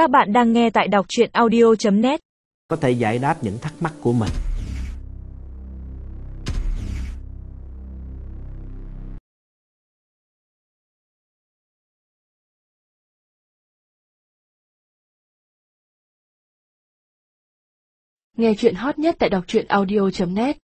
Các bạn đang nghe tại đọc chuyện audio.net có thể giải đáp những thắc mắc của mình. Nghe chuyện hot nhất tại đọc truyện audio.net